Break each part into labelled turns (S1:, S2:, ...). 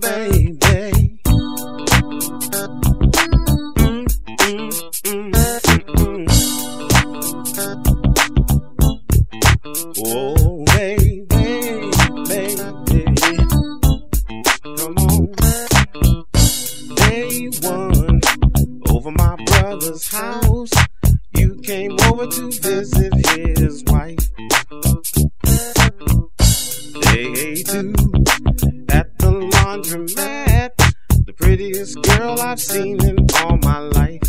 S1: baby. Mm, oh, baby, baby. Come on. Day one, over my brother's house, you came over to visit his wife. Day two laundromat, the prettiest girl I've seen in all my life.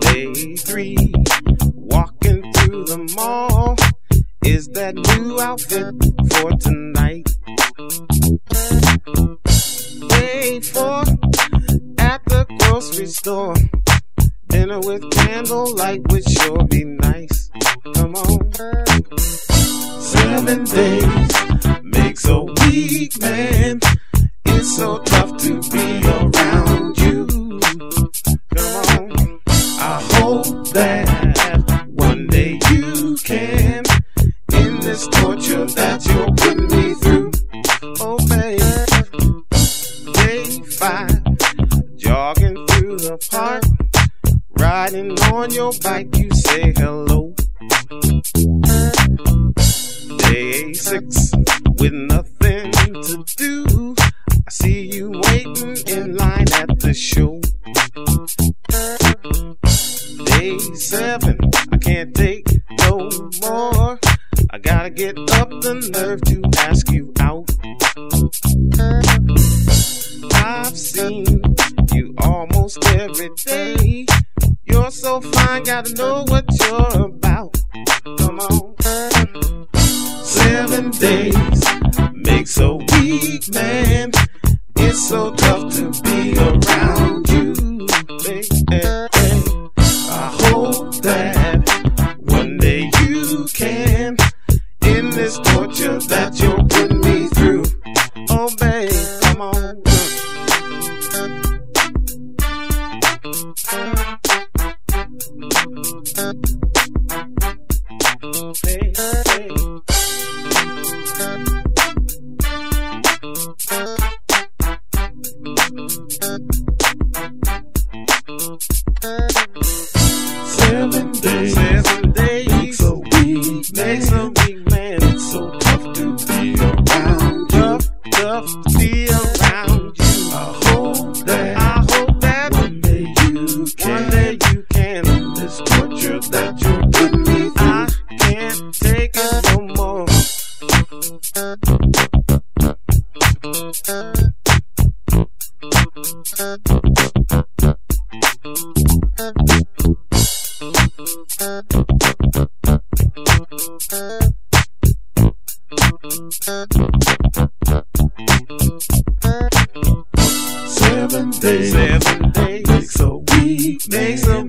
S1: Day three, walking through the mall, is that new outfit for tonight? Day four, at the grocery store. Dinner with candlelight would sure be nice. Come on.
S2: Seven days
S1: a week, man. It's so tough to be around you. Come on. I
S2: hope
S1: that one day you can in this torture that you're putting me through. Oh, babe. Day five, jogging through the park. Riding on your bike, you say hello. Day six, with nothing to do. I see you waiting in line at the show. Day seven, I can't take no more. I gotta get up the nerve to ask you out. I've seen you almost every day. You're so fine, gotta know what you're about. Come on. Seven days week, man. It's so tough to be around you, baby. I hope that
S2: Seven
S1: days makes
S2: a week, makes a